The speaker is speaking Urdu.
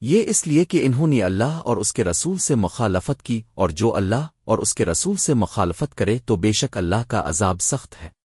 یہ اس لیے کہ انہوں نے اللہ اور اس کے رسول سے مخالفت کی اور جو اللہ اور اس کے رسول سے مخالفت کرے تو بے شک اللہ کا عذاب سخت ہے۔